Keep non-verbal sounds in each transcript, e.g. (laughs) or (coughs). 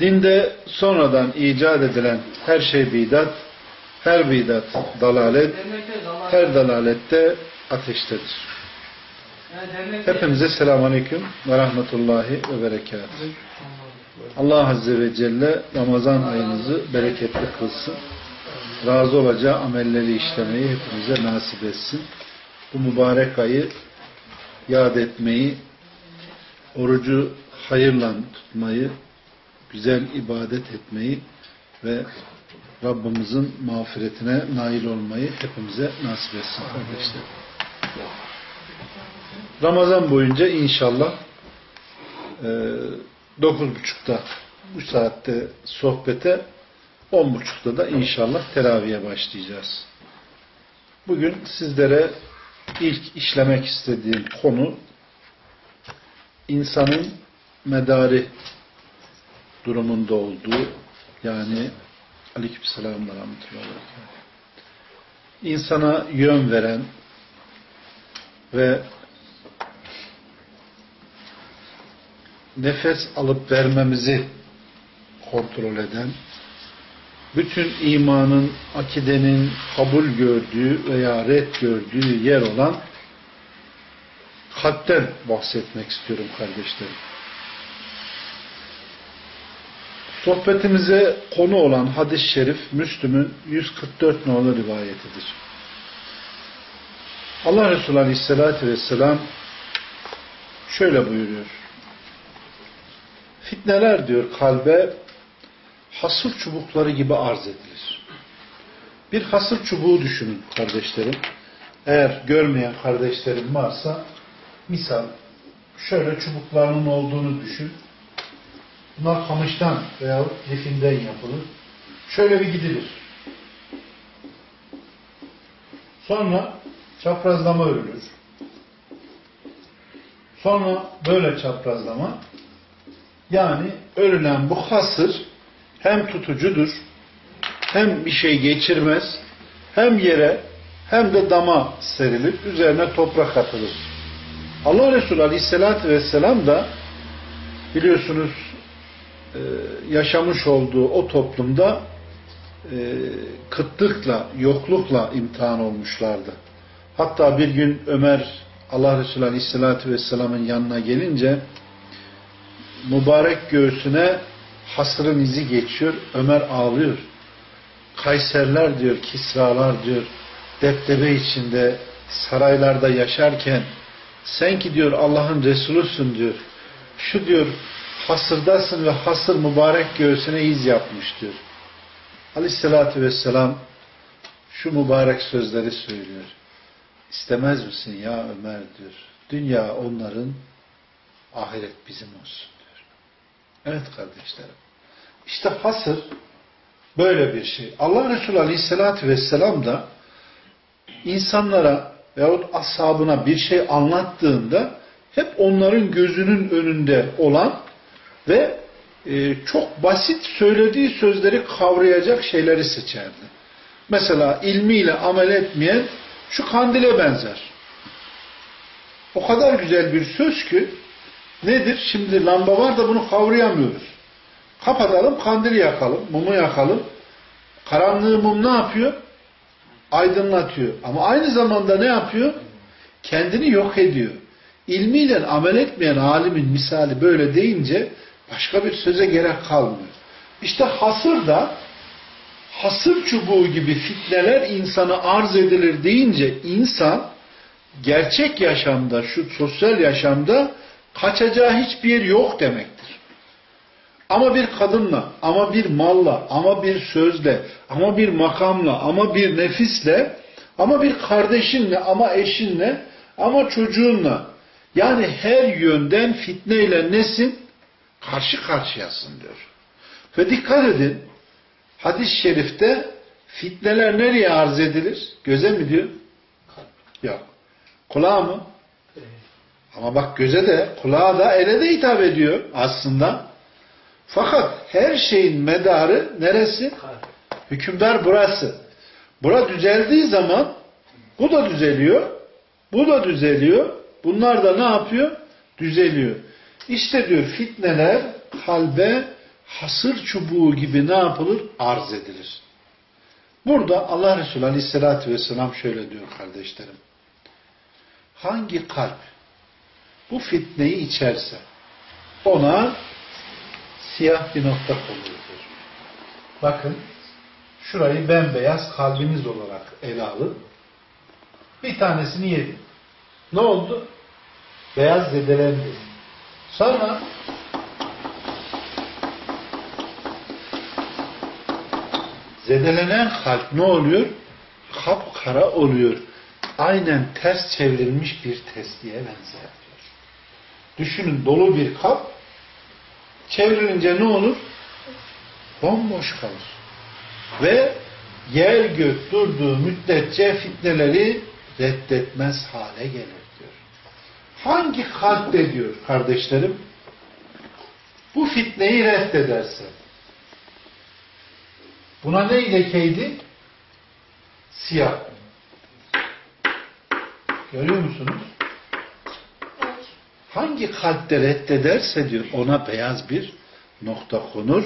Dinde sonradan icat edilen her şey bidat, her bidat dalalet, her dalalette ateştedir. Hepinize selamun aleyküm ve rahmetullahi ve berekatuhu. Allah Azze ve Celle Ramazan ayınızı bereketli kılsın. Razı olacağı amelleri işlemeyi hepimize nasip etsin. Bu mübarek ayı yad etmeyi, orucu hayırla tutmayı, güzel ibadet etmeyi ve Rabbimizin mağfiretine nail olmayı hepimize nasip etsin kardeşler. Ramazan boyunca inşallah e, 9.30'da bu saatte sohbete 10.30'da da inşallah teraviye başlayacağız. Bugün sizlere ilk işlemek istediğim konu insanın medari durumunda olduğu yani aleykümselam ve berekatuhu. insana yön veren ve nefes alıp vermemizi kontrol eden, bütün imanın, akidenin kabul gördüğü veya red gördüğü yer olan kalpten bahsetmek istiyorum kardeşlerim. Sohbetimize konu olan hadis-i şerif Müslüm'ün 144 nolu rivayetidir. Allah Resulü Aleyhisselatü Vesselam şöyle buyuruyor. Fitneler diyor kalbe hasır çubukları gibi arz edilir. Bir hasır çubuğu düşünün kardeşlerim. Eğer görmeyen kardeşlerim varsa misal şöyle çubuklarının olduğunu düşün. Bunlar kamıştan veya lifinden yapılır. Şöyle bir gidilir. Sonra çaprazlama örülür. Sonra böyle çaprazlama. Yani örülen bu hasır hem tutucudur, hem bir şey geçirmez, hem yere hem de dama serilir, üzerine toprak atılır. Allah Resulü Aleyhisselatü Vesselam da biliyorsunuz yaşamış olduğu o toplumda kıtlıkla, yoklukla imtihan olmuşlardı. Hatta bir gün Ömer Allah Resulü Aleyhisselatü Vesselam'ın yanına gelince mübarek göğsüne hasırın izi geçiyor. Ömer ağlıyor. Kayserler diyor, Kisralar diyor, deptebe içinde saraylarda yaşarken sen ki diyor Allah'ın Resulüsün diyor. Şu diyor hasırdasın ve hasır mübarek göğsüne iz yapmış diyor. Aleyhissalatü vesselam şu mübarek sözleri söylüyor. İstemez misin ya Ömer diyor. Dünya onların ahiret bizim olsun diyor. Evet kardeşlerim. İşte hasır böyle bir şey. Allah Resulü Aleyhisselatü Vesselam da insanlara veyahut ashabına bir şey anlattığında hep onların gözünün önünde olan ve e, çok basit söylediği sözleri kavrayacak şeyleri seçerdi. Mesela ilmiyle amel etmeyen şu kandile benzer. O kadar güzel bir söz ki nedir? Şimdi lamba var da bunu kavrayamıyoruz. Kapatalım, kandili yakalım, mumu yakalım. Karanlığı mum ne yapıyor? Aydınlatıyor. Ama aynı zamanda ne yapıyor? Kendini yok ediyor. İlmiyle amel etmeyen alimin misali böyle deyince başka bir söze gerek kalmıyor. İşte hasır da hasır çubuğu gibi fitneler insana arz edilir deyince insan gerçek yaşamda, şu sosyal yaşamda kaçacağı hiçbir yer yok demektir. Ama bir kadınla, ama bir malla, ama bir sözle, ama bir makamla, ama bir nefisle, ama bir kardeşinle, ama eşinle, ama çocuğunla, yani her yönden fitneyle nesin? Karşı karşıyasın diyor. Ve dikkat edin, hadis-i şerifte fitneler nereye arz edilir? Göze mi diyor? Yok. Kulağa mı? Ama bak göze de, kulağa da, ele de hitap ediyor aslında. Fakat her şeyin medarı neresi? Hükümdar burası. Bura düzeldiği zaman bu da düzeliyor, bu da düzeliyor. Bunlar da ne yapıyor? Düzeliyor. İşte diyor fitneler kalbe hasır çubuğu gibi ne yapılır? Arz edilir. Burada Allah Resulü Aleyhisselatü Vesselam şöyle diyor kardeşlerim. Hangi kalp bu fitneyi içerse ona siyah bir nokta koyuyordur. Bakın şurayı bembeyaz kalbiniz olarak ele alın. Bir tanesini yedi. Ne oldu? Beyaz zedelendi. Sonra zedelenen kalp ne oluyor? Kapkara oluyor. Aynen ters çevrilmiş bir testiye benzer diyor. Düşünün dolu bir kap çevrilince ne olur? Bomboş kalır. Ve yer gök durduğu müddetçe fitneleri reddetmez hale gelir. Hangi kalpte diyor kardeşlerim bu fitneyi reddederse buna ne lekeydi? Siyah. Görüyor musunuz? Hangi kalpte reddederse diyor ona beyaz bir nokta konur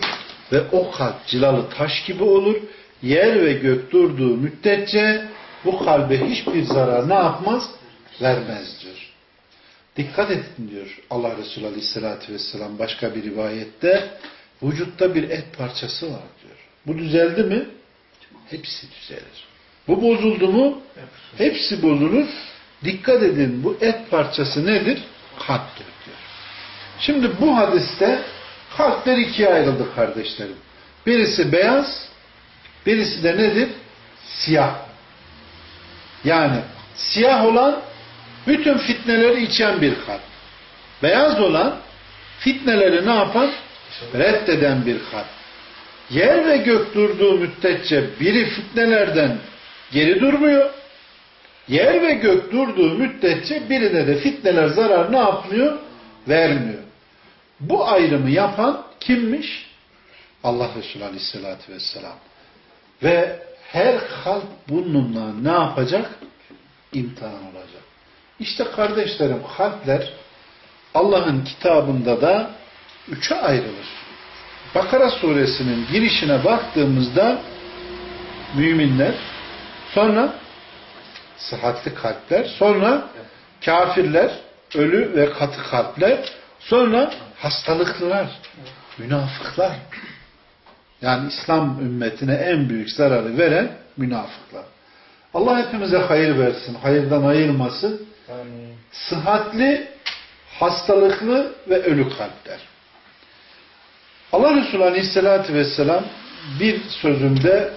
ve o kalp cilalı taş gibi olur. Yer ve gök durduğu müddetçe bu kalbe hiçbir zarar ne yapmaz? Vermez diyor. Dikkat edin diyor Allah Resulü Aleyhisselatü Vesselam başka bir rivayette vücutta bir et parçası var diyor. Bu düzeldi mi? Hepsi düzelir. Bu bozuldu mu? Hepsi bozulur. Dikkat edin bu et parçası nedir? Kalptir diyor. Şimdi bu hadiste kalpler ikiye ayrıldı kardeşlerim. Birisi beyaz, birisi de nedir? Siyah. Yani siyah olan bütün fitneleri içen bir kalp. Beyaz olan fitneleri ne yapan? Reddeden bir kalp. Yer ve gök durduğu müddetçe biri fitnelerden geri durmuyor. Yer ve gök durduğu müddetçe birine de fitneler zarar ne yapmıyor? Vermiyor. Bu ayrımı yapan kimmiş? Allah Resulü Aleyhisselatü Vesselam. Ve her kalp bununla ne yapacak? İmtihan olacak. İşte kardeşlerim kalpler Allah'ın kitabında da üçe ayrılır. Bakara suresinin girişine baktığımızda müminler, sonra sıhhatli kalpler, sonra kafirler, ölü ve katı kalpler, sonra hastalıklılar, münafıklar. Yani İslam ümmetine en büyük zararı veren münafıklar. Allah hepimize hayır versin, hayırdan ayırmasın. Sıhhatli, hastalıklı ve ölü kalpler. Allah Resulü Aleyhisselatü Vesselam bir sözünde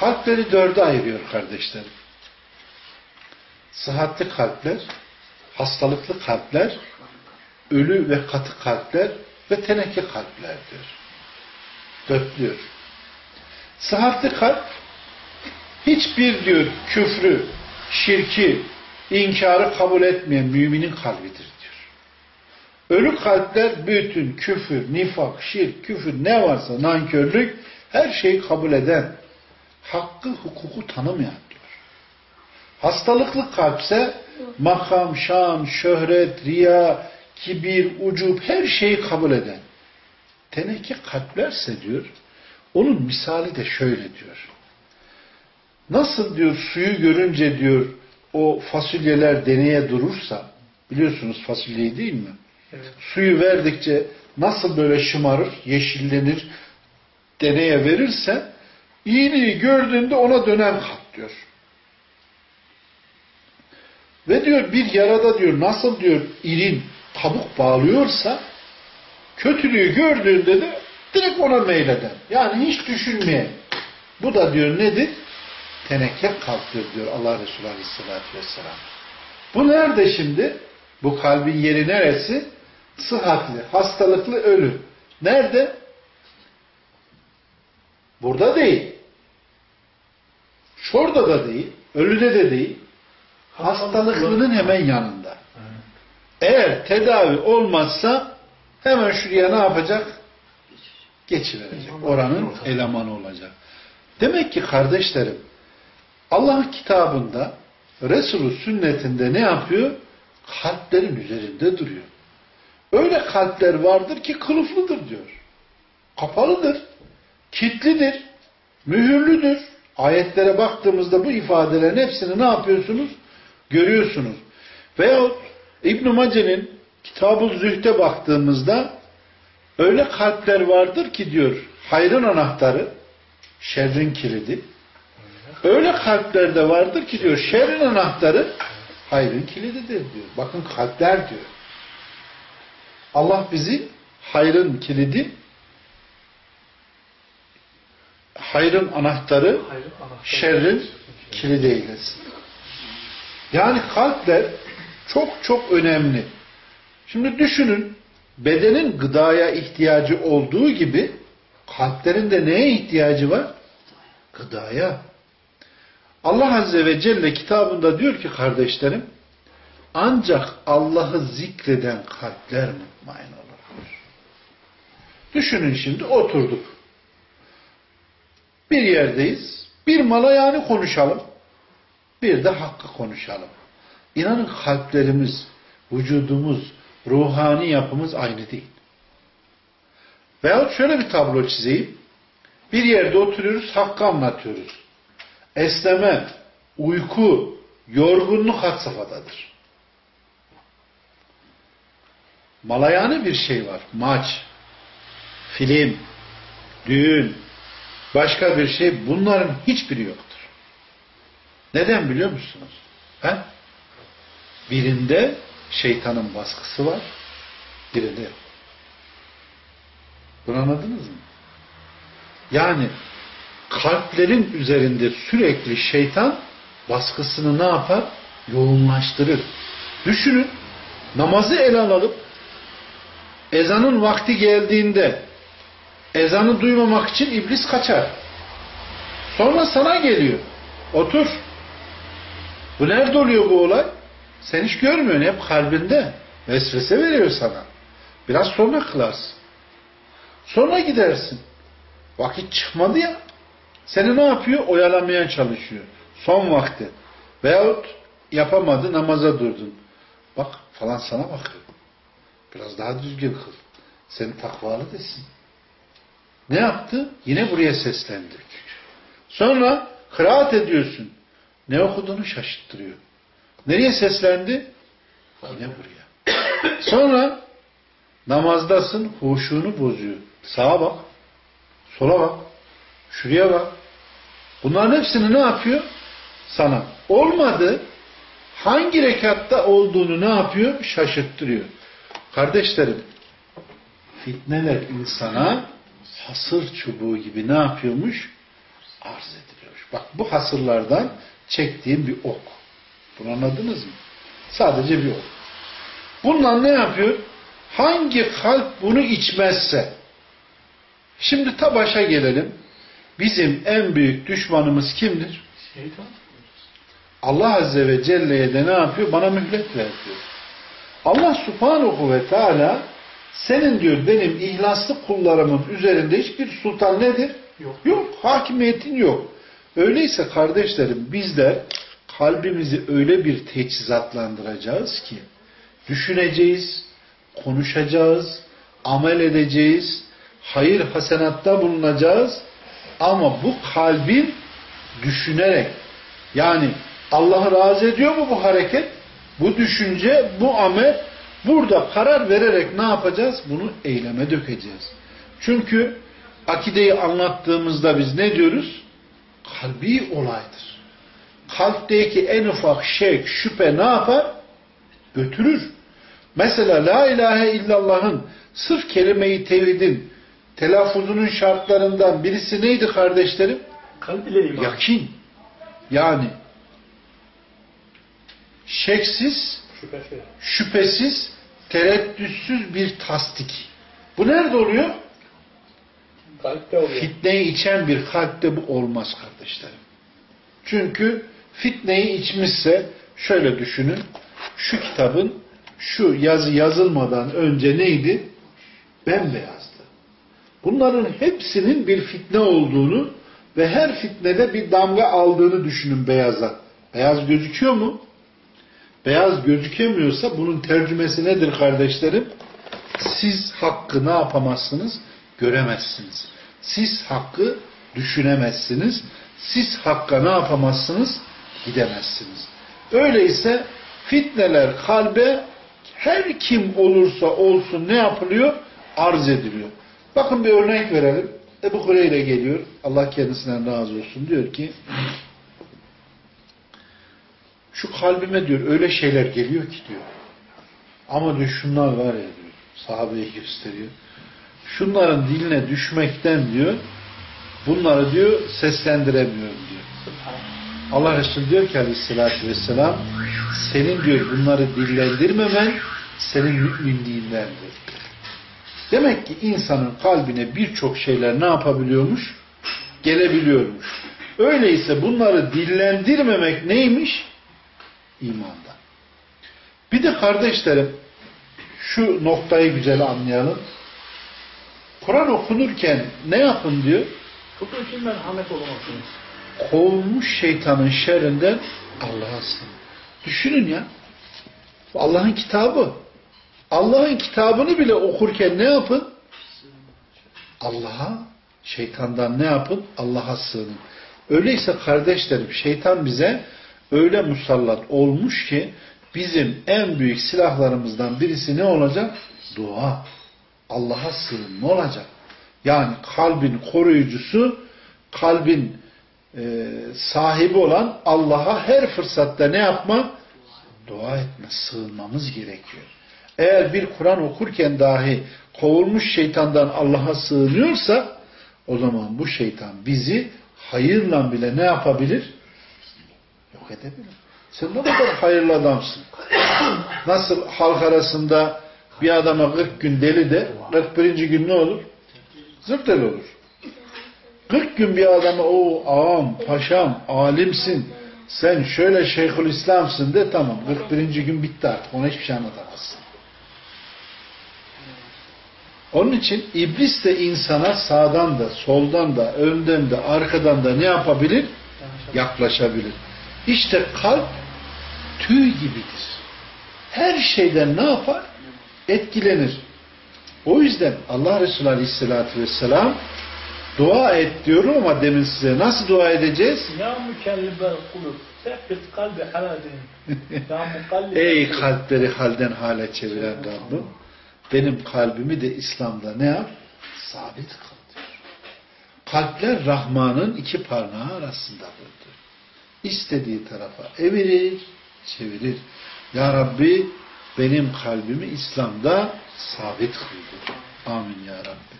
kalpleri dörde ayırıyor kardeşlerim. Sıhhatli kalpler, hastalıklı kalpler, ölü ve katı kalpler ve teneke kalpler diyor. Dörtlüyor. Sıhhatli kalp hiçbir diyor küfrü, şirki, inkarı kabul etmeyen müminin kalbidir diyor. Ölü kalpler bütün küfür, nifak, şirk, küfür ne varsa nankörlük her şeyi kabul eden, hakkı, hukuku tanımayan diyor. Hastalıklı kalpse makam, şan, şöhret, riya, kibir, ucub her şeyi kabul eden. Teneke kalplerse diyor, onun misali de şöyle diyor. Nasıl diyor suyu görünce diyor o fasulyeler deneye durursa biliyorsunuz fasulyeyi değil mi? Evet. Suyu verdikçe nasıl böyle şımarır, yeşillenir, deneye verirse iyiliği gördüğünde ona dönen kalp diyor. Ve diyor bir yarada diyor nasıl diyor irin kabuk bağlıyorsa kötülüğü gördüğünde de direkt ona meyleden. Yani hiç düşünmeyen. Bu da diyor nedir? Teneke kalptir diyor Allah Resulü Aleyhisselatü Vesselam. Bu nerede şimdi? Bu kalbin yeri neresi? Sıhhatli, hastalıklı, ölü. Nerede? Burada değil. Şurada da değil. Ölüde de değil. Hastalıklının hemen yanında. Eğer tedavi olmazsa hemen şuraya ne yapacak? Geçiverecek. Oranın elemanı olacak. Demek ki kardeşlerim Allah kitabında Resulü sünnetinde ne yapıyor? Kalplerin üzerinde duruyor. Öyle kalpler vardır ki kılıflıdır diyor. Kapalıdır. Kitlidir. Mühürlüdür. Ayetlere baktığımızda bu ifadelerin hepsini ne yapıyorsunuz? Görüyorsunuz. Veyahut İbn-i Mace'nin Kitab-ı Zühd'e baktığımızda öyle kalpler vardır ki diyor hayrın anahtarı şerrin kilidi. Öyle kalpler de vardır ki diyor şerrin anahtarı hayrın kilididir diyor. Bakın kalpler diyor. Allah bizi hayrın kilidi hayrın anahtarı şerrin kilidi eylesin. Yani kalpler çok çok önemli. Şimdi düşünün bedenin gıdaya ihtiyacı olduğu gibi kalplerin de neye ihtiyacı var? Gıdaya. Allah Azze ve Celle kitabında diyor ki kardeşlerim ancak Allah'ı zikreden kalpler mutmain olur. Düşünün şimdi oturduk. Bir yerdeyiz. Bir malayani konuşalım. Bir de hakkı konuşalım. İnanın kalplerimiz, vücudumuz, ruhani yapımız aynı değil. Veyahut şöyle bir tablo çizeyim. Bir yerde oturuyoruz, hakkı anlatıyoruz. Esneme, uyku, yorgunluk had safhadadır. Malayani bir şey var. Maç, film, düğün, başka bir şey. Bunların hiçbiri yoktur. Neden biliyor musunuz? He? Birinde şeytanın baskısı var, birinde yok. Bunu anladınız mı? Yani kalplerin üzerinde sürekli şeytan baskısını ne yapar? Yoğunlaştırır. Düşünün, namazı ele alalım. Ezanın vakti geldiğinde ezanı duymamak için iblis kaçar. Sonra sana geliyor. Otur. Bu nerede oluyor bu olay? Sen hiç görmüyorsun. Hep kalbinde. Vesvese veriyor sana. Biraz sonra kılarsın. Sonra gidersin. Vakit çıkmadı ya. Seni ne yapıyor? Oyalamaya çalışıyor. Son vakti. Veyahut yapamadı namaza durdun. Bak falan sana bakıyor. Biraz daha düzgün kıl. Seni takvalı desin. Ne yaptı? Yine buraya seslendi. Sonra kıraat ediyorsun. Ne okuduğunu şaşırttırıyor. Nereye seslendi? Yine buraya. Sonra namazdasın, huşunu bozuyor. Sağa bak, sola bak, şuraya bak. Bunların hepsini ne yapıyor? Sana. Olmadı. Hangi rekatta olduğunu ne yapıyor? Şaşırttırıyor. Kardeşlerim, fitneler insana hasır çubuğu gibi ne yapıyormuş? Arz ediliyormuş. Bak bu hasırlardan çektiğim bir ok. Bunu anladınız mı? Sadece bir ok. Bundan ne yapıyor? Hangi kalp bunu içmezse şimdi ta başa gelelim. Bizim en büyük düşmanımız kimdir? Şeytan. Allah Azze ve Celle'ye de ne yapıyor? Bana mühlet ver diyor. Allah Subhanahu ve Teala senin diyor benim ihlaslı kullarımın üzerinde hiçbir sultan nedir? Yok. Yok. Hakimiyetin yok. Öyleyse kardeşlerim biz de kalbimizi öyle bir teçhizatlandıracağız ki düşüneceğiz, konuşacağız, amel edeceğiz, hayır hasenatta bulunacağız ama bu kalbin düşünerek yani Allah'ı razı ediyor mu bu hareket? Bu düşünce, bu amel burada karar vererek ne yapacağız? Bunu eyleme dökeceğiz. Çünkü akideyi anlattığımızda biz ne diyoruz? Kalbi olaydır. Kalpteki en ufak şek, şüphe ne yapar? Götürür. Mesela La ilahe illallah'ın sırf kelime-i tevhidin telaffuzunun şartlarından birisi neydi kardeşlerim? Kalp ile iman. Yakin. Yani şeksiz, Şüphesiz. şüphesiz, tereddütsüz bir tasdik. Bu nerede oluyor? Kalpte oluyor. Fitneyi içen bir kalpte bu olmaz kardeşlerim. Çünkü fitneyi içmişse şöyle düşünün. Şu kitabın şu yazı yazılmadan önce neydi? Bembeyazdı. Bunların hepsinin bir fitne olduğunu ve her fitnede bir damga aldığını düşünün beyaza. Beyaz gözüküyor mu? Beyaz gözükemiyorsa bunun tercümesi nedir kardeşlerim? Siz hakkı ne yapamazsınız? Göremezsiniz. Siz hakkı düşünemezsiniz. Siz hakka ne yapamazsınız? Gidemezsiniz. Öyleyse fitneler kalbe her kim olursa olsun ne yapılıyor? Arz ediliyor. Bakın bir örnek verelim. Ebu Hureyre geliyor. Allah kendisinden razı olsun. Diyor ki şu kalbime diyor öyle şeyler geliyor ki diyor. Ama diyor şunlar var ya diyor. Sahabeyi gösteriyor. Şunların diline düşmekten diyor bunları diyor seslendiremiyorum diyor. Allah Resulü diyor ki aleyhissalatü vesselam senin diyor bunları dillendirmemen senin müminliğindendir. Demek ki insanın kalbine birçok şeyler ne yapabiliyormuş? Gelebiliyormuş. Öyleyse bunları dillendirmemek neymiş? İmanda. Bir de kardeşlerim şu noktayı güzel anlayalım. Kur'an okunurken ne yapın diyor? Tutun için merhamet olamazsınız. Kovulmuş şeytanın şerrinden Allah'a sığın. Düşünün ya. Allah'ın kitabı. Allah'ın kitabını bile okurken ne yapın? Allah'a, şeytandan ne yapın? Allah'a sığının. Öyleyse kardeşlerim şeytan bize öyle musallat olmuş ki bizim en büyük silahlarımızdan birisi ne olacak? Dua. Allah'a sığınma olacak. Yani kalbin koruyucusu, kalbin e, sahibi olan Allah'a her fırsatta ne yapma? Dua etme, sığınmamız gerekiyor. Eğer bir Kur'an okurken dahi kovulmuş şeytandan Allah'a sığınıyorsa o zaman bu şeytan bizi hayırla bile ne yapabilir? Yok edebilir. Sen ne kadar hayırlı adamsın. Nasıl halk arasında bir adama 40 gün deli de 41. gün ne olur? Zırt deli olur. 40 gün bir adama o ağam, paşam, alimsin, sen şöyle şeyhül İslam'sın de tamam. 41. gün bitti artık. Ona hiçbir şey anlatamazsın. Onun için iblis de insana sağdan da, soldan da, önden de, arkadan da ne yapabilir? Yaklaşabilir. İşte kalp tüy gibidir. Her şeyden ne yapar? Etkilenir. O yüzden Allah Resulü Aleyhisselatü Vesselam dua et diyorum ama demin size nasıl dua edeceğiz? (laughs) Ya mükellibel kulub. Sebbit kalbi haladin. (laughs) Ey kalpleri halden hale çeviren Rabbim benim kalbimi de İslam'da ne yap? Sabit kıl diyor. Kalpler Rahman'ın iki parmağı arasındadır. İstediği tarafa evirir, çevirir. Ya Rabbi benim kalbimi İslam'da sabit kıl diyor. Amin ya Rabbi.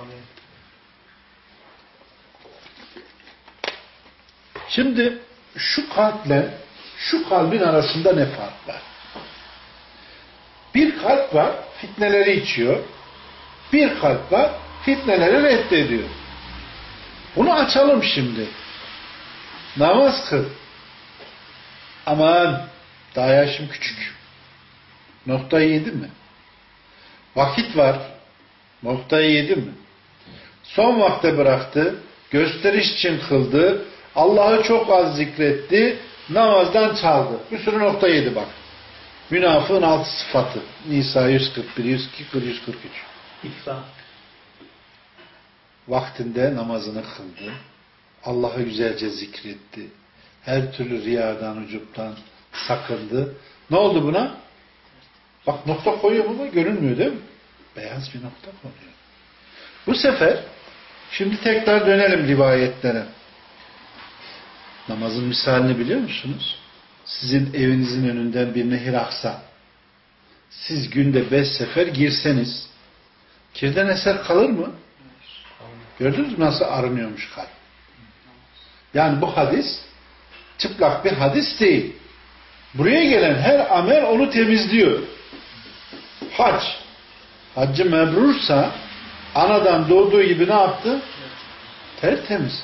Amin. Şimdi şu kalple şu kalbin arasında ne fark var? Bir kalp var, fitneleri içiyor. Bir kalp var, fitneleri reddediyor. Bunu açalım şimdi. Namaz kıl. Aman, daha yaşım küçük. Noktayı yedi mi? Vakit var. Noktayı yedi mi? Son vakte bıraktı. Gösteriş için kıldı. Allah'ı çok az zikretti. Namazdan çaldı. Bir sürü nokta yedi bak. Münafığın altı sıfatı. Nisa 141, 142, 143. İhsan. Vaktinde namazını kıldı. Allah'ı güzelce zikretti. Her türlü riyadan, ucuptan sakındı. Ne oldu buna? Bak nokta koyuyor burada görünmüyor değil mi? Beyaz bir nokta koyuyor. Bu sefer şimdi tekrar dönelim rivayetlere. Namazın misalini biliyor musunuz? Sizin evinizin önünden bir nehir aksa. Siz günde beş sefer girseniz kirden eser kalır mı? Gördünüz mü nasıl arınıyormuş kalp? Yani bu hadis çıplak bir hadis değil. Buraya gelen her amel onu temizliyor. Hac. Haccı mebrursa Anadan doğduğu gibi ne yaptı? Tertemiz.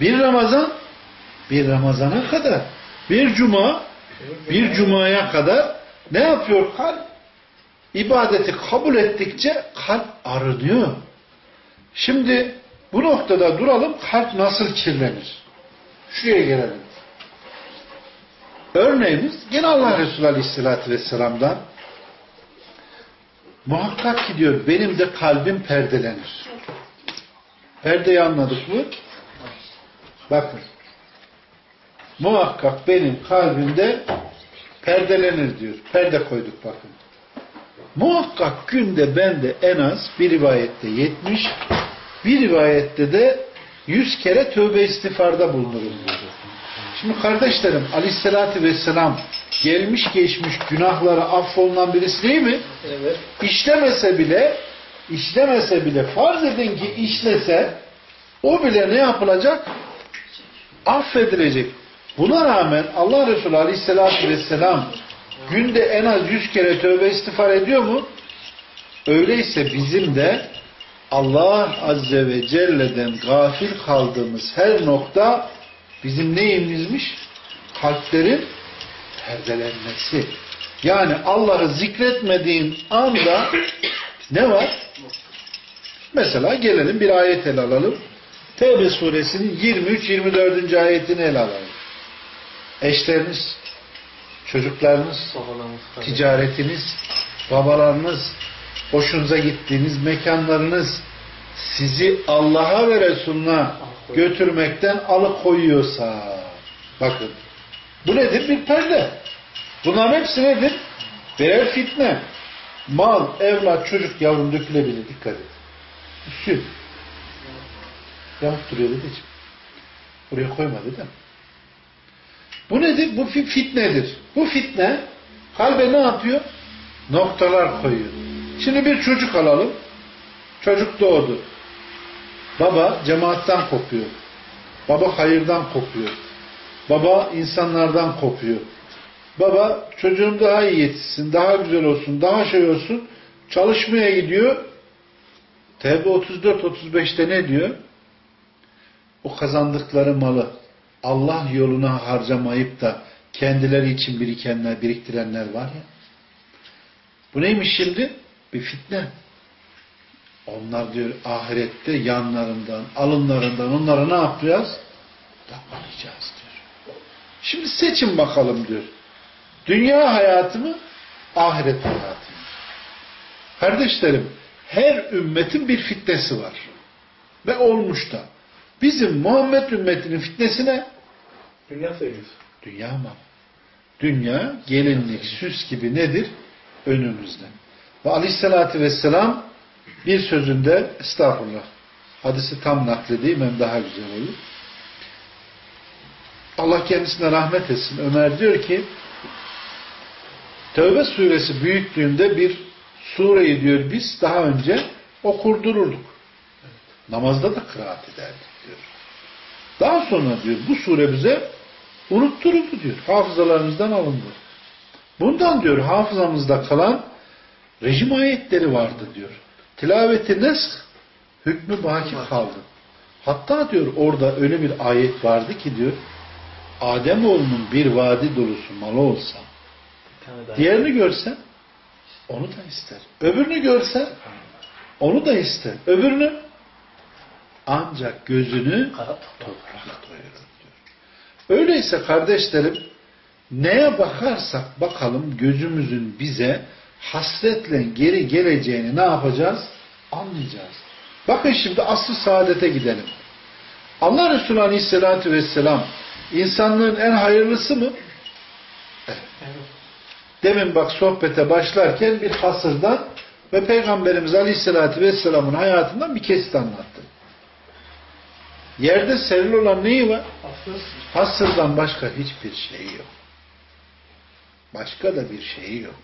Bir Ramazan, bir Ramazana kadar, bir Cuma, bir Cuma'ya kadar ne yapıyor kalp? İbadeti kabul ettikçe kalp arınıyor. Şimdi bu noktada duralım, kalp nasıl kirlenir? Şuraya gelelim. Örneğimiz gene Allah Resulü Aleyhisselatü Vesselam'dan muhakkak ki diyor benim de kalbim perdelenir. Perdeyi anladık mı? Bakın. Muhakkak benim kalbimde perdelenir diyor. Perde koyduk bakın. Muhakkak günde bende en az bir rivayette 70, bir rivayette de 100 kere tövbe istiğfarda bulunurum diyor. Şimdi kardeşlerim aleyhissalatü vesselam gelmiş geçmiş günahları affolunan birisi değil mi? Evet. İşlemese bile işlemese bile farz edin ki işlese o bile ne yapılacak? Affedilecek. Buna rağmen Allah Resulü Aleyhisselatü Vesselam günde en az yüz kere tövbe istiğfar ediyor mu? Öyleyse bizim de Allah Azze ve Celle'den gafil kaldığımız her nokta bizim neyimizmiş? Kalplerin perdelenmesi. Yani Allah'ı zikretmediğin anda ne var? Mesela gelelim bir ayet ele alalım. Tevbe suresinin 23-24. ayetini ele alalım. Eşleriniz, çocuklarınız, ticaretiniz, babalarınız, hoşunuza gittiğiniz mekanlarınız sizi Allah'a ve Resulüne götürmekten alıkoyuyorsa bakın bu nedir? Bir perde. Bunların hepsi nedir? Birer fitne. Mal, evlat, çocuk, yavrum dökülebilir. Dikkat et. Üstün. Yamuk duruyor dedeciğim. Buraya koyma dedim. Bu nedir? Bu fi- fitnedir. Bu fitne kalbe ne yapıyor? Noktalar koyuyor. Şimdi bir çocuk alalım. Çocuk doğdu. Baba cemaatten kopuyor. Baba hayırdan kopuyor. Baba insanlardan kopuyor. Baba çocuğum daha iyi yetişsin, daha güzel olsun, daha şey olsun. Çalışmaya gidiyor. Tevbe 34-35'te ne diyor? O kazandıkları malı Allah yoluna harcamayıp da kendileri için birikenler, biriktirenler var ya. Bu neymiş şimdi? Bir fitne. Onlar diyor ahirette yanlarından, alınlarından onlara ne yapacağız? Dakmalayacağız diyor. Şimdi seçin bakalım diyor. Dünya hayatı mı? Ahiret hayatı mı? Kardeşlerim, her ümmetin bir fitnesi var. Ve olmuş da. Bizim Muhammed ümmetinin fitnesine Dünya seviyoruz. dünya mı? Dünya gelinlik, süs gibi nedir? Önümüzde. Ve aleyhissalatü vesselam bir sözünde estağfurullah hadisi tam nakledeyim hem daha güzel olur. Allah kendisine rahmet etsin. Ömer diyor ki Tevbe suresi büyüklüğünde bir sureyi diyor biz daha önce okurdururduk. Namazda da kıraat ederdik diyor. Daha sonra diyor bu sure bize unutturuldu diyor. Hafızalarımızdan alındı. Bundan diyor hafızamızda kalan rejim ayetleri vardı diyor. Tilaveti nesk hükmü baki kaldı. Hatta diyor orada öyle bir ayet vardı ki diyor Ademoğlunun bir vadi dolusu malı olsa diğerini görse onu da ister. Öbürünü görse onu da ister. Öbürünü ancak gözünü toprak doyurur. Öyleyse kardeşlerim neye bakarsak bakalım gözümüzün bize hasretle geri geleceğini ne yapacağız? Anlayacağız. Bakın şimdi aslı saadete gidelim. Allah Resulü Aleyhisselatü Vesselam insanlığın en hayırlısı mı? Evet. Demin bak sohbete başlarken bir hasırdan ve Peygamberimiz Aleyhisselatü Vesselam'ın hayatından bir kesit anlattı. Yerde serili olan neyi var? Aslı Hasırdan başka hiçbir şeyi yok. Başka da bir şeyi yok.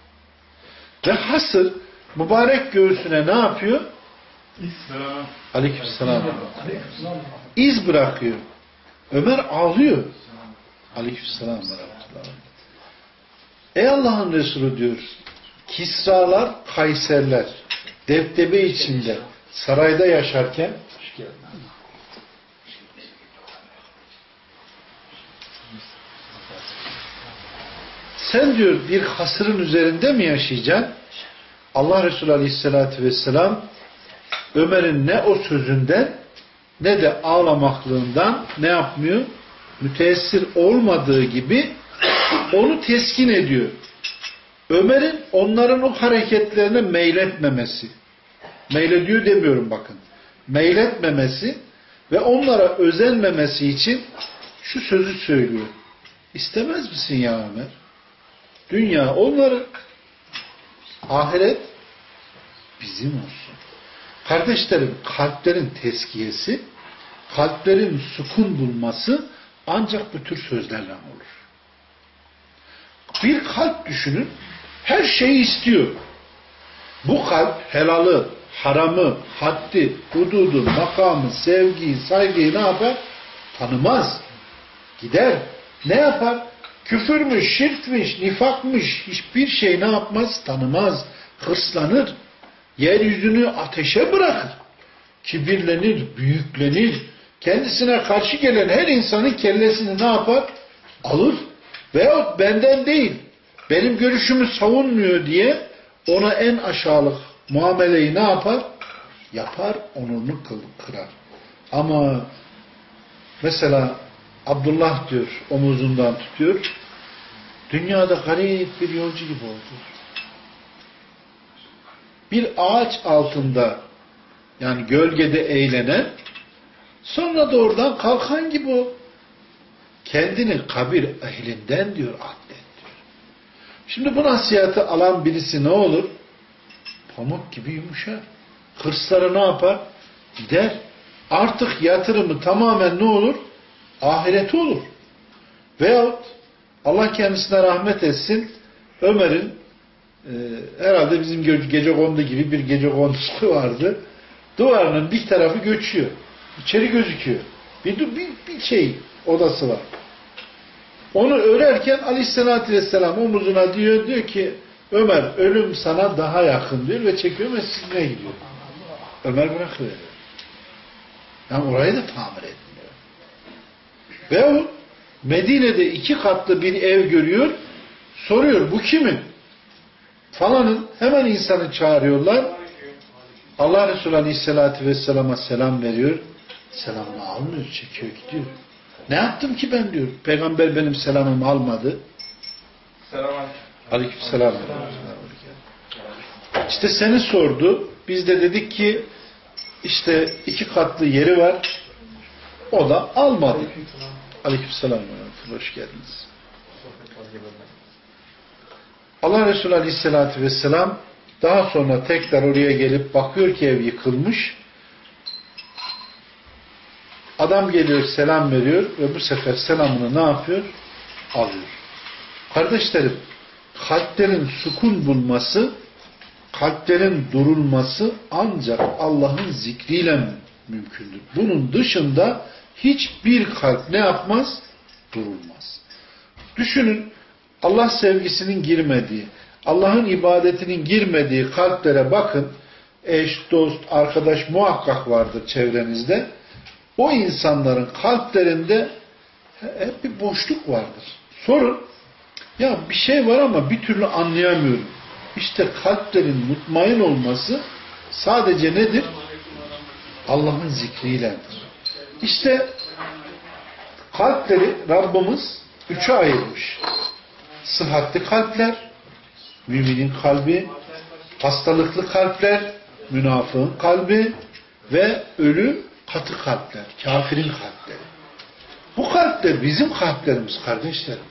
Ve hasır mübarek göğsüne ne yapıyor? Aleykümselam. İz bırakıyor. Ömer ağlıyor. Aleykümselam. Ey Allah'ın Resulü diyor. Kisralar, Kayserler, deptebe içinde sarayda yaşarken sen diyor bir hasırın üzerinde mi yaşayacaksın? Allah Resulü Aleyhisselatü Vesselam Ömer'in ne o sözünden ne de ağlamaklığından ne yapmıyor? Müteessir olmadığı gibi onu teskin ediyor. Ömer'in onların o hareketlerine meyletmemesi. Meylediyor demiyorum bakın. Meyletmemesi ve onlara özenmemesi için şu sözü söylüyor. İstemez misin ya Ömer? Dünya onları ahiret bizim olsun. Kardeşlerim kalplerin teskiyesi, kalplerin sukun bulması ancak bu tür sözlerle olur. Bir kalp düşünün, her şeyi istiyor. Bu kalp helalı, haramı, haddi, hududu, makamı, sevgiyi, saygıyı ne yapar? Tanımaz. Gider. Ne yapar? Küfürmüş, şirkmiş, nifakmış hiçbir şey ne yapmaz? Tanımaz. Hırslanır. Yeryüzünü ateşe bırakır. Kibirlenir, büyüklenir. Kendisine karşı gelen her insanın kellesini ne yapar? Alır. Veyahut benden değil, benim görüşümü savunmuyor diye ona en aşağılık muameleyi ne yapar? Yapar, onurunu kırar. Ama mesela Abdullah diyor, omuzundan tutuyor. Dünyada garip bir yolcu gibi oldu. Bir ağaç altında yani gölgede eğlenen sonra da oradan kalkan gibi o. Kendini kabir ehlinden diyor addet diyor. Şimdi bu nasihatı alan birisi ne olur? Pamuk gibi yumuşar. Hırsları ne yapar? Gider. Artık yatırımı tamamen ne olur? Ahireti olur. Veyahut Allah kendisine rahmet etsin Ömer'in e, herhalde bizim gece kondu gibi bir gece kondusu (laughs) vardı. Duvarının bir tarafı göçüyor. İçeri gözüküyor. Bir, bir, bir şey odası var. Onu örerken aleyhissalatü vesselam omuzuna diyor, diyor ki Ömer ölüm sana daha yakın diyor ve çekiyor mescidine gidiyor. Ömer bırakıyor. Yani orayı da tamir etmiyor. Veyahut Medine'de iki katlı bir ev görüyor, soruyor bu kimin? Falanın hemen insanı çağırıyorlar. Allah Resulü Aleyhisselatü Vesselam'a selam veriyor. Selamını almıyor, çekiyor gidiyor. Ne yaptım ki ben diyor. Peygamber benim selamımı almadı. Selam Aleyküm selam. İşte seni sordu. Biz de dedik ki işte iki katlı yeri var. O da almadı. Aleyküm selam. Hoş geldiniz. Allah Resulü Aleyhisselatü Vesselam daha sonra tekrar oraya gelip bakıyor ki ev yıkılmış. Adam geliyor selam veriyor ve bu sefer selamını ne yapıyor? Alıyor. Kardeşlerim kalplerin sukun bulması kalplerin durulması ancak Allah'ın zikriyle mümkündür. Bunun dışında hiçbir kalp ne yapmaz? Durulmaz. Düşünün Allah sevgisinin girmediği, Allah'ın ibadetinin girmediği kalplere bakın. Eş, dost, arkadaş muhakkak vardır çevrenizde. O insanların kalplerinde hep bir boşluk vardır. Sorun, ya bir şey var ama bir türlü anlayamıyorum. İşte kalplerin mutmain olması sadece nedir? Allah'ın zikriyledir. İşte kalpleri Rabbimiz üçe ayırmış. Sıhhatli kalpler, müminin kalbi, hastalıklı kalpler, münafığın kalbi ve ölü katı kalpler, kafirin kalpleri. Bu kalpler bizim kalplerimiz kardeşlerim.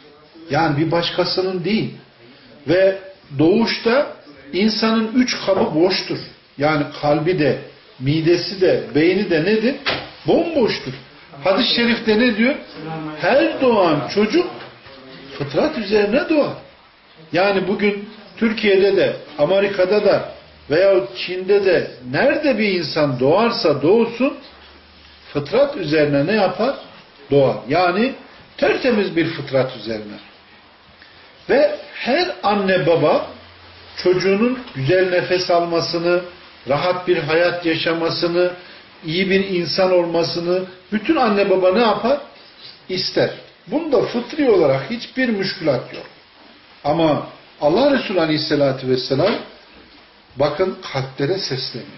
Yani bir başkasının değil. Ve doğuşta insanın üç kabı boştur. Yani kalbi de, midesi de, beyni de nedir? Bomboştur. Hadis-i şerifte ne diyor? Her doğan çocuk fıtrat üzerine doğar. Yani bugün Türkiye'de de, Amerika'da da veya Çin'de de nerede bir insan doğarsa doğsun fıtrat üzerine ne yapar? Doğar. Yani tertemiz bir fıtrat üzerine. Ve her anne baba çocuğunun güzel nefes almasını, rahat bir hayat yaşamasını, iyi bir insan olmasını bütün anne baba ne yapar? İster. Bunda fıtri olarak hiçbir müşkülat yok. Ama Allah Resulü Aleyhisselatü Vesselam bakın kalplere sesleniyor.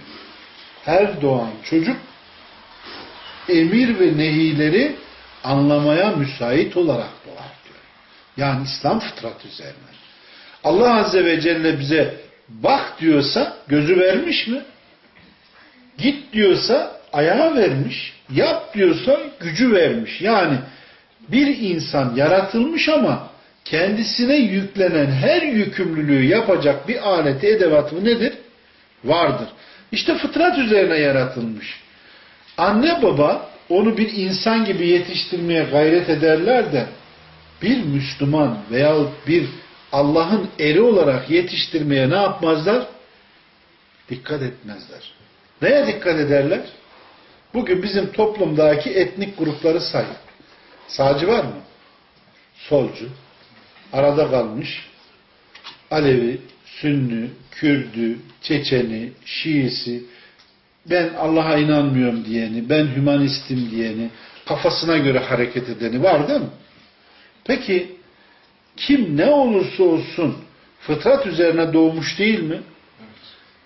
Her doğan çocuk emir ve nehileri anlamaya müsait olarak doğar diyor. Yani İslam fıtrat üzerine. Allah Azze ve Celle bize bak diyorsa gözü vermiş mi? Git diyorsa ayağı vermiş. Yap diyorsa gücü vermiş. Yani bir insan yaratılmış ama kendisine yüklenen her yükümlülüğü yapacak bir aleti edevatı nedir? Vardır. İşte fıtrat üzerine yaratılmış. Anne baba onu bir insan gibi yetiştirmeye gayret ederler de bir Müslüman veyahut bir Allah'ın eri olarak yetiştirmeye ne yapmazlar? Dikkat etmezler. Neye dikkat ederler? Bugün bizim toplumdaki etnik grupları say. Sağcı var mı? Solcu. Arada kalmış. Alevi, Sünni, Kürdü, Çeçeni, Şiisi, ben Allah'a inanmıyorum diyeni, ben hümanistim diyeni, kafasına göre hareket edeni var değil mi? Peki kim ne olursa olsun fıtrat üzerine doğmuş değil mi?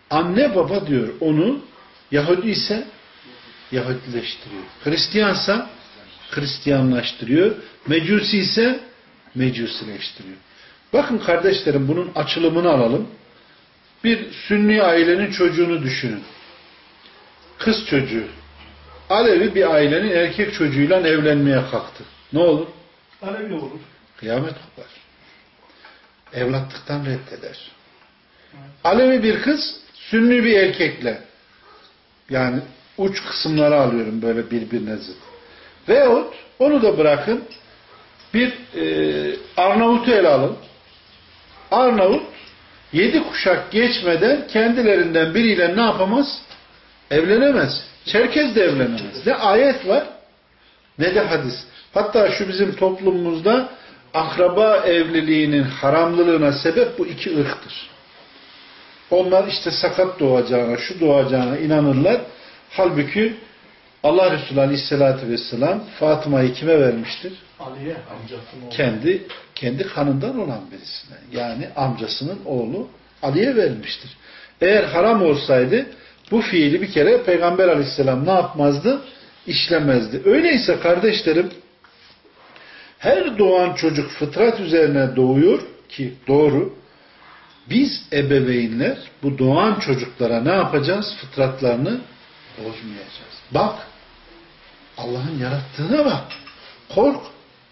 Anne baba diyor onu Yahudi ise Yahudileştiriyor. Hristiyansa Hristiyanlaştırıyor. Mecusi ise Mecusileştiriyor. Bakın kardeşlerim bunun açılımını alalım. Bir sünni ailenin çocuğunu düşünün. Kız çocuğu. Alevi bir ailenin erkek çocuğuyla evlenmeye kalktı. Ne olur? Alevi olur. Kıyamet kopar. Evlatlıktan reddeder. Alevi bir kız, sünni bir erkekle. Yani uç kısımları alıyorum böyle birbirine zıt. Veyahut onu da bırakın bir e, Arnavut'u ele alın. Arnavut yedi kuşak geçmeden kendilerinden biriyle ne yapamaz? Evlenemez. Çerkez de evlenemez. Ne ayet var ne de hadis. Hatta şu bizim toplumumuzda akraba evliliğinin haramlılığına sebep bu iki ırktır. Onlar işte sakat doğacağına, şu doğacağına inanırlar. Halbuki Allah Resulü Aleyhisselatü Vesselam Fatıma'yı kime vermiştir? Ali'ye amcasının oğlu. Kendi kendi kanından olan birisine. Yani amcasının oğlu Ali'ye verilmiştir. Eğer haram olsaydı bu fiili bir kere Peygamber Aleyhisselam ne yapmazdı? İşlemezdi. Öyleyse kardeşlerim her doğan çocuk fıtrat üzerine doğuyor ki doğru. Biz ebeveynler bu doğan çocuklara ne yapacağız? Fıtratlarını bozmayacağız. Bak Allah'ın yarattığına bak. Kork.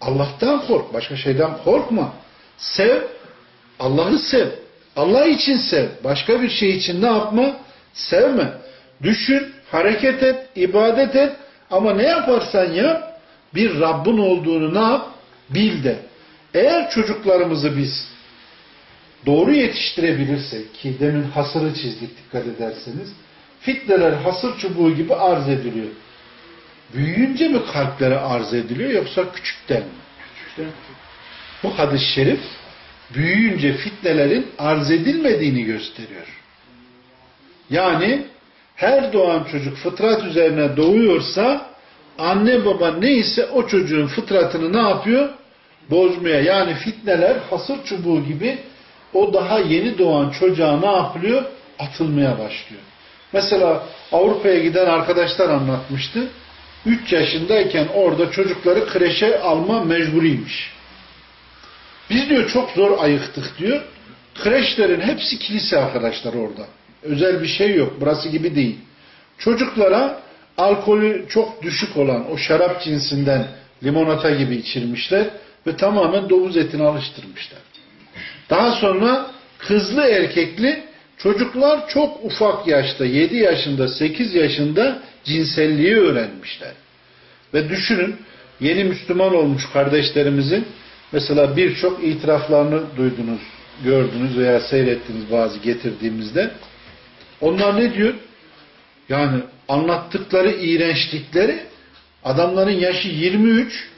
Allah'tan kork. Başka şeyden korkma. Sev. Allah'ı sev. Allah için sev. Başka bir şey için ne yapma? Sevme. Düşün, hareket et, ibadet et. Ama ne yaparsan yap, bir Rabbin olduğunu ne yap? Bil de. Eğer çocuklarımızı biz doğru yetiştirebilirsek ki demin hasırı çizdik dikkat ederseniz fitneler hasır çubuğu gibi arz ediliyor. Büyüyünce mi kalplere arz ediliyor yoksa küçükten mi? Küçükten. Bu hadis-i şerif büyüyünce fitnelerin arz edilmediğini gösteriyor. Yani her doğan çocuk fıtrat üzerine doğuyorsa anne baba neyse o çocuğun fıtratını ne yapıyor? Bozmaya. Yani fitneler hasır çubuğu gibi o daha yeni doğan çocuğa ne yapılıyor? Atılmaya başlıyor. Mesela Avrupa'ya giden arkadaşlar anlatmıştı. 3 yaşındayken orada çocukları kreşe alma mecburiymiş. Biz diyor çok zor ayıktık diyor. Kreşlerin hepsi kilise arkadaşlar orada. Özel bir şey yok. Burası gibi değil. Çocuklara alkolü çok düşük olan o şarap cinsinden limonata gibi içirmişler ve tamamen domuz etini alıştırmışlar. Daha sonra kızlı erkekli çocuklar çok ufak yaşta 7 yaşında 8 yaşında cinselliği öğrenmişler. Ve düşünün yeni Müslüman olmuş kardeşlerimizin mesela birçok itiraflarını duydunuz, gördünüz veya seyrettiniz bazı getirdiğimizde. Onlar ne diyor? Yani anlattıkları iğrençlikleri adamların yaşı 23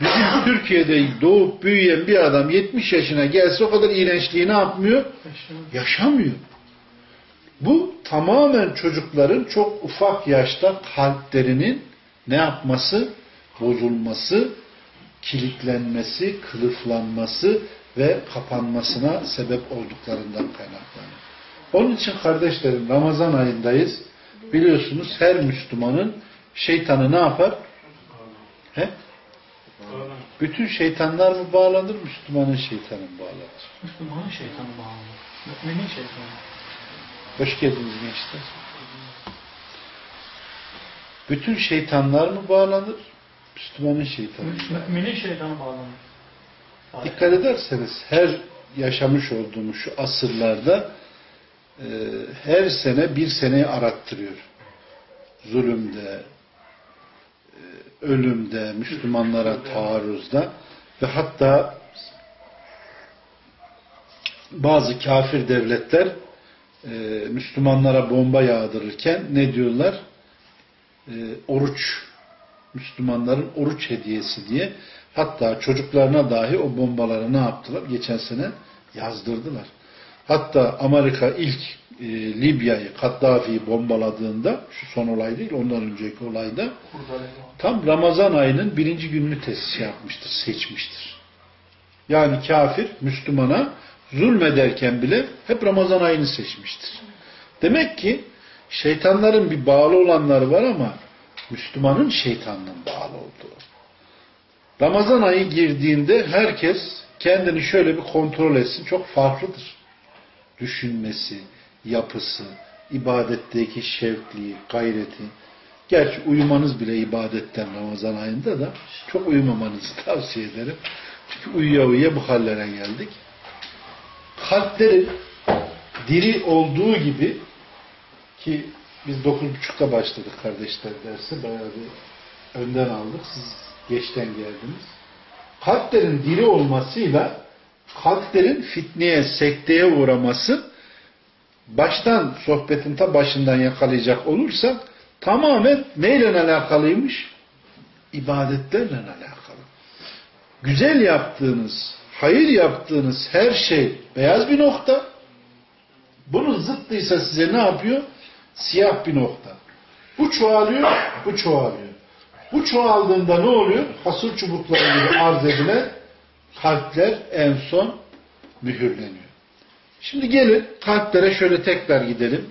bizim Türkiye'de doğup büyüyen bir adam 70 yaşına gelse o kadar iğrençliği ne yapmıyor? Yaşamıyor. Bu tamamen çocukların çok ufak yaşta kalplerinin ne yapması? Bozulması, kilitlenmesi, kılıflanması ve kapanmasına sebep olduklarından kaynaklanıyor. Onun için kardeşlerim Ramazan ayındayız. Biliyorsunuz her Müslümanın şeytanı ne yapar? He? Bütün şeytanlar mı bağlanır? Müslümanın şeytanı mı bağlanır? Müslümanın şeytanı bağlı. Müminin şeytanı. Hoş geldiniz gençler. Bütün şeytanlar mı bağlanır? Müslümanın şeytanı mı bağlanır? Müminin şeytanı bağlanır. Dikkat ederseniz her yaşamış olduğumuz şu asırlarda e, her sene bir seneyi arattırıyor. Zulümde, ölümde, Müslümanlara taarruzda ve hatta bazı kafir devletler e, Müslümanlara bomba yağdırırken ne diyorlar? E, oruç Müslümanların oruç hediyesi diye hatta çocuklarına dahi o bombaları ne yaptılar? Geçen sene yazdırdılar. Hatta Amerika ilk e, Libya'yı, Kaddafi'yi bombaladığında şu son olay değil ondan önceki olayda tam Ramazan ayının birinci gününü tesis yapmıştır, seçmiştir. Yani kafir Müslümana zulmederken bile hep Ramazan ayını seçmiştir. Demek ki şeytanların bir bağlı olanları var ama Müslümanın şeytanının bağlı olduğu. Ramazan ayı girdiğinde herkes kendini şöyle bir kontrol etsin. Çok farklıdır. Düşünmesi, yapısı, ibadetteki şevkliği, gayreti. Gerçi uyumanız bile ibadetten Ramazan ayında da çok uyumamanızı tavsiye ederim. Çünkü uyuya uyuya bu hallere geldik. Kalplerin diri olduğu gibi ki biz dokuz buçukta başladık kardeşler dersi. Bayağı bir önden aldık. Siz geçten geldiniz. Kalplerin diri olmasıyla kalplerin fitneye, sekteye uğraması baştan sohbetin ta başından yakalayacak olursa tamamen neyle alakalıymış? İbadetlerle alakalı. Güzel yaptığınız, hayır yaptığınız her şey beyaz bir nokta. Bunun zıttıysa size ne yapıyor? Siyah bir nokta. Bu çoğalıyor, bu çoğalıyor. Bu çoğaldığında ne oluyor? Hasır çubukları gibi arz edilen kalpler en son mühürleniyor. Şimdi gelin kalplere şöyle tekrar gidelim.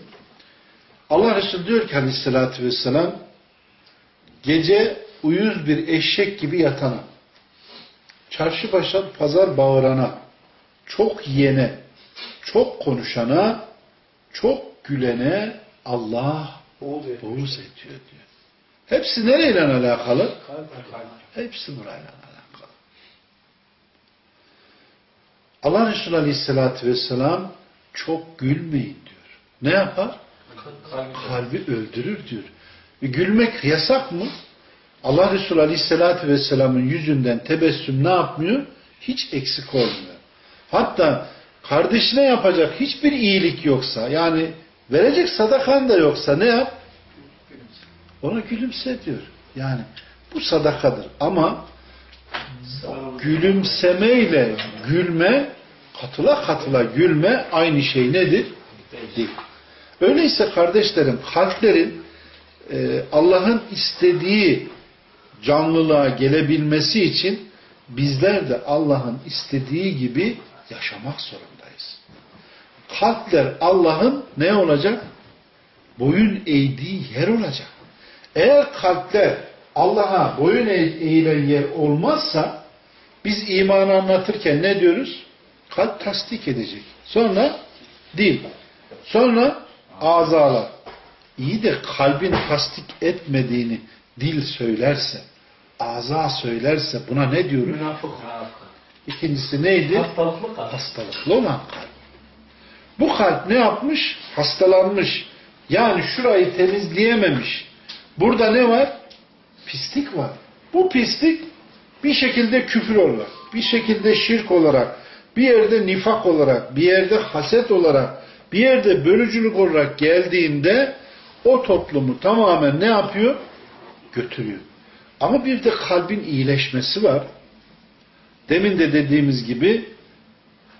Allah Resulü diyor ki aleyhissalatü vesselam gece uyuz bir eşek gibi yatana, çarşı başa pazar bağırana, çok yiyene, çok konuşana, çok gülene Allah boğuz ediyor diyor. Hepsi nereyle alakalı? Hepsi burayla alakalı. Allah Resulü Aleyhisselatü Vesselam çok gülmeyin diyor. Ne yapar? Kalbi öldürür diyor. E, gülmek yasak mı? Allah Resulü Aleyhisselatü Vesselam'ın yüzünden tebessüm ne yapmıyor? Hiç eksik olmuyor. Hatta kardeşine yapacak hiçbir iyilik yoksa yani verecek sadakan da yoksa ne yap? Ona gülümse diyor. Yani bu sadakadır. Ama gülümsemeyle gülme, katıla katıla gülme aynı şey nedir? Değil. Öyleyse kardeşlerim kalplerin e, Allah'ın istediği canlılığa gelebilmesi için bizler de Allah'ın istediği gibi yaşamak zorundayız. Kalpler Allah'ın ne olacak? Boyun eğdiği yer olacak. Eğer kalpler Allah'a boyun eğilen yer olmazsa biz imanı anlatırken ne diyoruz? Kalp tasdik edecek. Sonra dil. Sonra azalar. İyi de kalbin tasdik etmediğini dil söylerse, aza söylerse buna ne diyoruz? Münafık. İkincisi neydi? Hastalıklı kalp. Hastalıklı olan kalp. Bu kalp ne yapmış? Hastalanmış. Yani şurayı temizleyememiş. Burada ne var? Pislik var. Bu pislik bir şekilde küfür olarak, bir şekilde şirk olarak, bir yerde nifak olarak, bir yerde haset olarak, bir yerde bölücülük olarak geldiğinde o toplumu tamamen ne yapıyor? Götürüyor. Ama bir de kalbin iyileşmesi var. Demin de dediğimiz gibi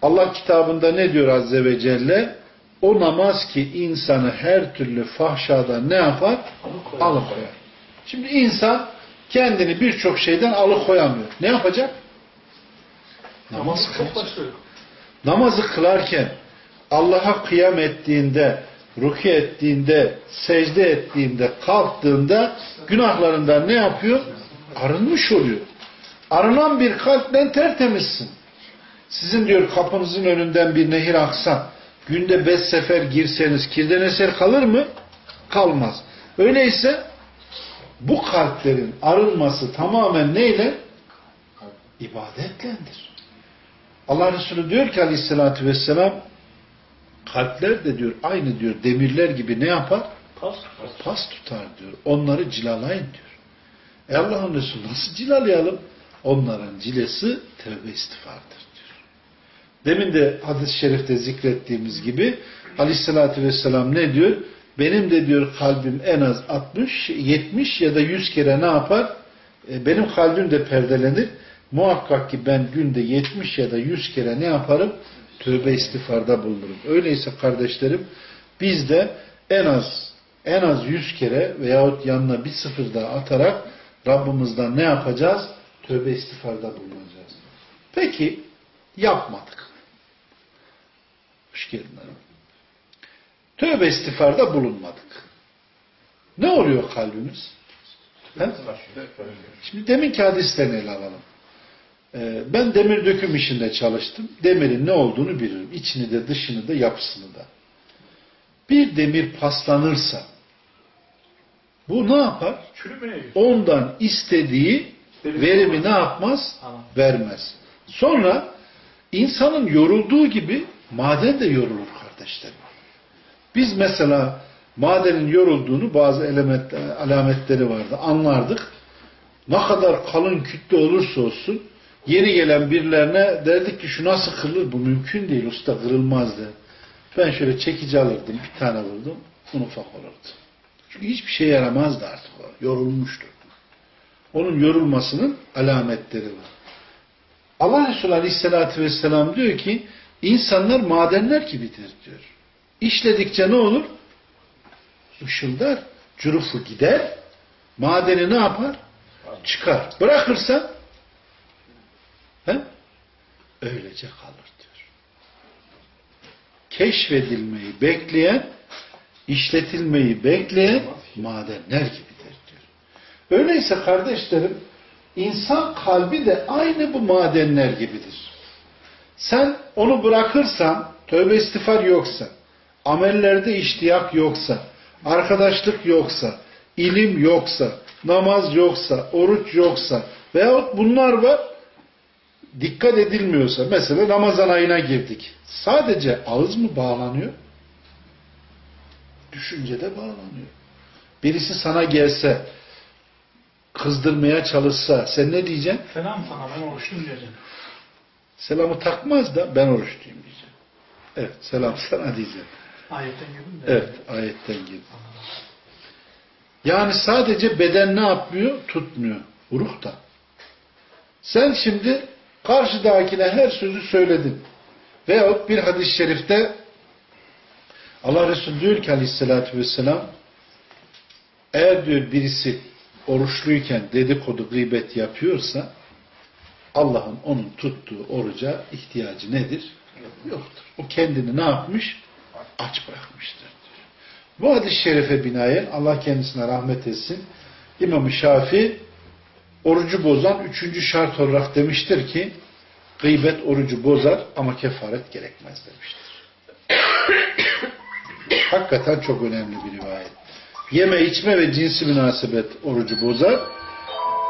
Allah kitabında ne diyor Azze ve Celle? O namaz ki insanı her türlü fahşadan ne yapar? Alıkoyar. Şimdi insan kendini birçok şeyden alıkoyamıyor. Ne yapacak? Namaz Çok kılacak. başlıyor. Namazı kılarken Allah'a kıyam ettiğinde, ruki ettiğinde, secde ettiğinde, kalktığında günahlarından ne yapıyor? Arınmış oluyor. Arınan bir kalpten tertemizsin. Sizin diyor kapınızın önünden bir nehir aksa, günde beş sefer girseniz kirden eser kalır mı? Kalmaz. Öyleyse bu kalplerin arınması tamamen neyle? İbadetlendir. Allah Resulü diyor ki aleyhissalatü vesselam kalpler de diyor aynı diyor demirler gibi ne yapar? Pas. Pas tutar diyor. Onları cilalayın diyor. E Allah'ın Resulü nasıl cilalayalım? Onların cilesi tevbe istiğfardır diyor. Demin de hadis-i şerifte zikrettiğimiz gibi aleyhissalatü vesselam ne diyor? Benim de diyor kalbim en az 60, 70 ya da 100 kere ne yapar? E, benim kalbim de perdelenir. Muhakkak ki ben günde 70 ya da 100 kere ne yaparım? Tövbe istiğfarda bulunurum. Öyleyse kardeşlerim biz de en az en az 100 kere veyahut yanına bir sıfır daha atarak Rabbimizden ne yapacağız? Tövbe istiğfarda bulunacağız. Peki yapmadık. Hoş geldin. Tövbe istiğfarda bulunmadık. Ne oluyor kalbimiz? He? Şimdi deminki hadisten ele alalım. Ee, ben demir döküm işinde çalıştım. Demirin ne olduğunu bilirim. İçini de dışını da yapısını da. Bir demir paslanırsa bu ne yapar? Ondan istediği verimi ne yapmaz? Vermez. Sonra insanın yorulduğu gibi maden de yorulur kardeşlerim. Biz mesela madenin yorulduğunu bazı element, alametleri vardı. Anlardık. Ne kadar kalın kütle olursa olsun yeni gelen birilerine derdik ki şu nasıl kırılır? Bu mümkün değil. Usta kırılmaz der. Ben şöyle çekici alırdım. Bir tane vurdum. Un ufak olurdu. Çünkü hiçbir şey yaramazdı artık o. Yorulmuştu. Onun yorulmasının alametleri var. Allah Resulü Aleyhisselatü Vesselam diyor ki insanlar madenler gibidir diyor. İşledikçe ne olur? Işıldar. Curufu gider. Madeni ne yapar? Çıkar. Bırakırsan he? öylece kalır diyor. Keşfedilmeyi bekleyen, işletilmeyi bekleyen madenler gibidir diyor. Öyleyse kardeşlerim, insan kalbi de aynı bu madenler gibidir. Sen onu bırakırsan, tövbe istiğfar yoksa, amellerde iştiyak yoksa, arkadaşlık yoksa, ilim yoksa, namaz yoksa, oruç yoksa veyahut bunlar var, dikkat edilmiyorsa, mesela Ramazan ayına girdik. Sadece ağız mı bağlanıyor? Düşünce de bağlanıyor. Birisi sana gelse, kızdırmaya çalışsa, sen ne diyeceksin? Selam sana ben oruçluyum diyeceğim. Selamı takmaz da ben oruçluyum diyeceğim. Evet, selam sana diyeceğim. Ayetten girdim de. Evet, ayetten girdi. Yani sadece beden ne yapmıyor? Tutmuyor. Ruh da. Sen şimdi karşıdakine her sözü söyledin. Veyahut bir hadis-i şerifte Allah Resulü diyor ki aleyhissalatü vesselam eğer diyor birisi oruçluyken dedikodu, gıybet yapıyorsa Allah'ın onun tuttuğu oruca ihtiyacı nedir? Yoktur. O kendini ne yapmış? Aç bırakmıştır. Bu hadis-i şerife binaen Allah kendisine rahmet etsin. İmam-ı Şafi orucu bozan üçüncü şart olarak demiştir ki gıybet orucu bozar ama kefaret gerekmez demiştir. (coughs) Hakikaten çok önemli bir rivayet. Yeme içme ve cinsi münasebet orucu bozar.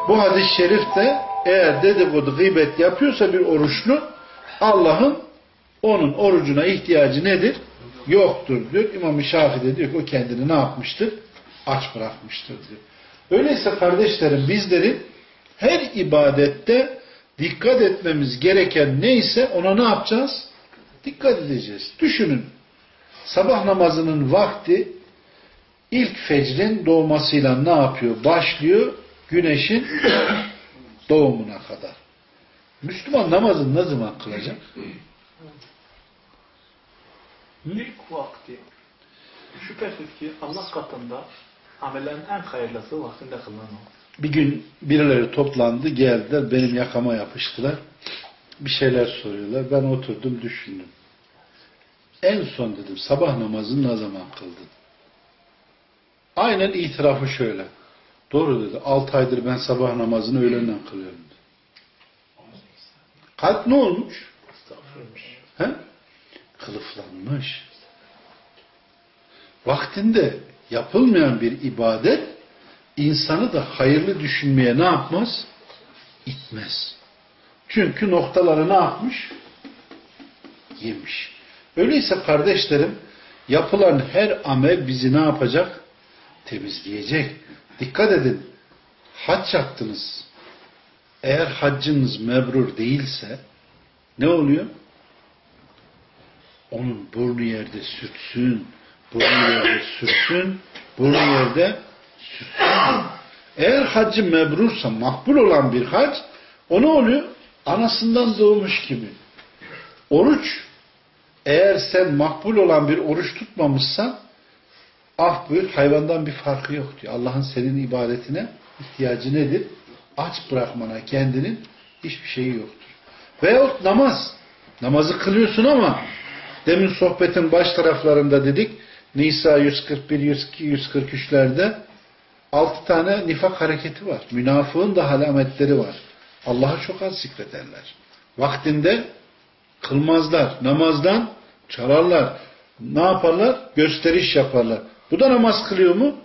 Bu hadis-i şerif de eğer dedikodu gıybet yapıyorsa bir oruçlu Allah'ın onun orucuna ihtiyacı nedir? Yoktur diyor. İmam-ı Şafii de diyor ki o kendini ne yapmıştır? Aç bırakmıştır diyor. Öyleyse kardeşlerim bizlerin her ibadette dikkat etmemiz gereken neyse ona ne yapacağız? Dikkat edeceğiz. Düşünün. Sabah namazının vakti ilk fecrin doğmasıyla ne yapıyor? Başlıyor güneşin (coughs) doğumuna kadar. Müslüman namazını ne zaman kılacak? İlk vakti şüphesiz ki Allah katında amellerin en hayırlısı vaktinde kılınan. Bir gün birileri toplandı, geldiler, benim yakama yapıştılar. Bir şeyler soruyorlar. Ben oturdum, düşündüm. En son dedim, sabah namazını ne zaman kıldın? Aynen itirafı şöyle. Doğru dedi. 6 aydır ben sabah namazını öğlenden kılıyorum. Kalp ne olmuş? Estağfurullah. He? Kılıflanmış. Vaktinde yapılmayan bir ibadet insanı da hayırlı düşünmeye ne yapmaz? İtmez. Çünkü noktaları ne yapmış? Yemiş. Öyleyse kardeşlerim yapılan her amel bizi ne yapacak? Temizleyecek. Dikkat edin. Hac yaptınız. Eğer haccınız mebrur değilse ne oluyor? Onun burnu yerde sürtsün, burnu yerde sürtsün, burnu yerde sürtsün. Eğer haccı mebrursa, makbul olan bir hac, o ne oluyor? Anasından doğmuş gibi. Oruç, eğer sen makbul olan bir oruç tutmamışsan, ah buyur, hayvandan bir farkı yok diyor. Allah'ın senin ibadetine ihtiyacı nedir? Aç bırakmana kendinin hiçbir şeyi yoktur. Veyahut namaz. Namazı kılıyorsun ama demin sohbetin baş taraflarında dedik Nisa 141, 102, 143'lerde 6 tane nifak hareketi var. Münafığın da alametleri var. Allah'a çok az zikrederler. Vaktinde kılmazlar. Namazdan çalarlar. Ne yaparlar? Gösteriş yaparlar. Bu da namaz kılıyor mu?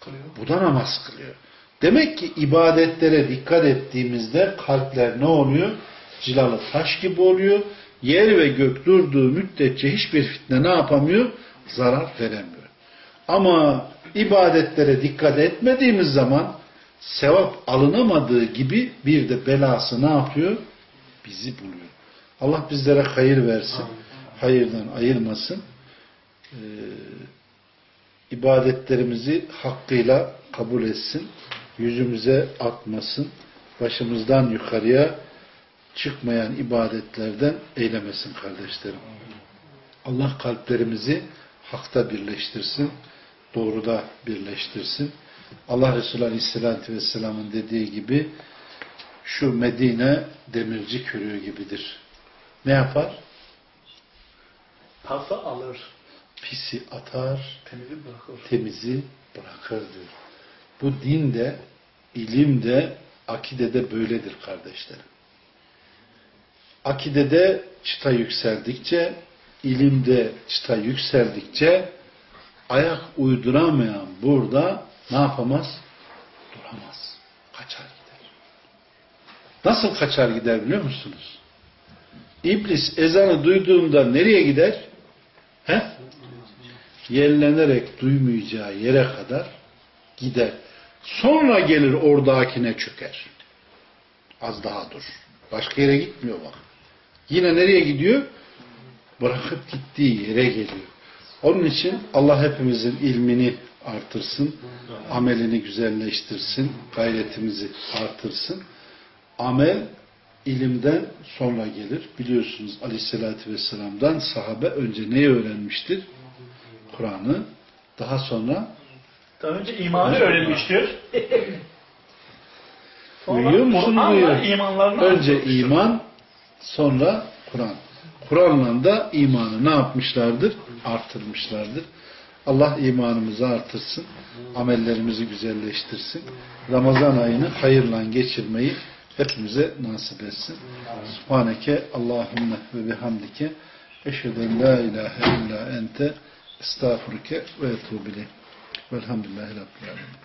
Kılıyor. Bu da namaz kılıyor. Demek ki ibadetlere dikkat ettiğimizde kalpler ne oluyor? Cilalı taş gibi oluyor. Yer ve gök durduğu müddetçe hiçbir fitne ne yapamıyor? Zarar veremiyor. Ama ibadetlere dikkat etmediğimiz zaman sevap alınamadığı gibi bir de belası ne yapıyor? Bizi buluyor. Allah bizlere hayır versin. Hayırdan ayırmasın. Ee, ibadetlerimizi hakkıyla kabul etsin. Yüzümüze atmasın. Başımızdan yukarıya çıkmayan ibadetlerden eylemesin kardeşlerim. Allah kalplerimizi hakta birleştirsin. Doğruda birleştirsin. Allah Resulü Aleyhisselatü Vesselam'ın dediği gibi şu Medine demirci körüğü gibidir. Ne yapar? Pası alır, Pisi atar, temizi bırakır. temizi bırakır diyor. Bu din de, ilim de, akide de böyledir kardeşlerim. Akidede çıta yükseldikçe, ilimde çıta yükseldikçe ayak uyduramayan burada ne yapamaz? Duramaz. Kaçar gider. Nasıl kaçar gider biliyor musunuz? İblis ezanı duyduğunda nereye gider? He? Yellenerek duymayacağı yere kadar gider. Sonra gelir oradakine çöker. Az daha dur. Başka yere gitmiyor bak. Yine nereye gidiyor? Bırakıp gittiği yere geliyor. Onun için Allah hepimizin ilmini artırsın, amelini güzelleştirsin, gayretimizi artırsın. Amel ilimden sonra gelir. Biliyorsunuz Aleyhisselatü Vesselam'dan sahabe önce neyi öğrenmiştir? Kur'an'ı. Daha sonra Daha önce imanı öğrenmiştir. Sonra Duyuyor musun? İmanlarını Önce iman, sonra Kur'an. Kur'an'la da imanı ne yapmışlardır? Artırmışlardır. Allah imanımızı artırsın, amellerimizi güzelleştirsin. Ramazan ayını hayırla geçirmeyi hepimize nasip etsin. Subhaneke Allahümme ve bihamdike eşheden la ilahe illa ente estağfurke ve etubile. Velhamdülillahi Rabbil Alemin.